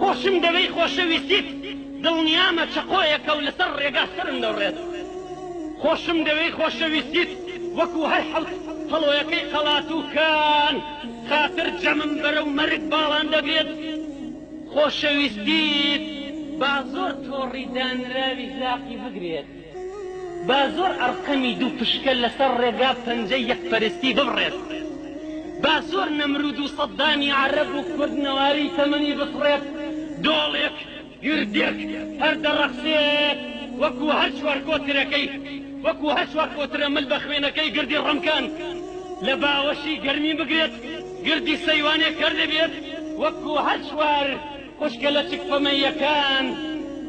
خۆشم دەوێی خۆشەویستیت دڵنیامە چەقۆیەکە و لەسەر ڕێگا سەرم دەوڕێت خۆشم دەوێی خۆشەویستیت وەکو هەر حەوت هەڵۆیەکەی قەڵات و کان خاتر جەمم بەرە و مەرگ باڵان دەگرێت خۆشەویستیت با زۆر تۆڕی دانراوی زاقی بگرێت. با زۆر ئەڕقەمی دوو پشکە لەسەر ڕێگا پەنجەی یەک پەرستی ببڕێت با زۆر نەمرود و سەددامی عەرەب و کورد نەواری تەمەنی بسڕێت دۆڵێک گردێک هەر دەڕەخسێت وەکوو هەر چوار کۆترەکەی وەکوو هەر چوار کۆترە مل بە خوێنەکەی گردی ڕەمکان لە باوەشی گەرمی بگرێت گردی سەیوانێک کەر دەبێت وەکوو هەر چوار خوشکە لە چک پەمەییەکان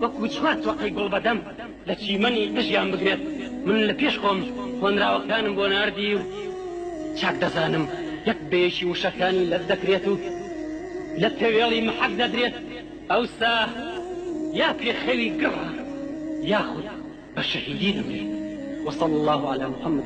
وەکوو چوار تۆقەی گوڵ بە دەم لە چیمەنی دژیان بگرێت، من لە پێش خۆم هۆنراوەکانم بۆ ناردی و چاک دەزانم یەک بە یەکی وشەکانی لەت دەکرێت و لە تەوێڵی محەک دەدرێت، ئەوسا یا پێ خەوی گڕ یاخود بە شەهیدی دەمرێ. وصلی اللە علی محمد.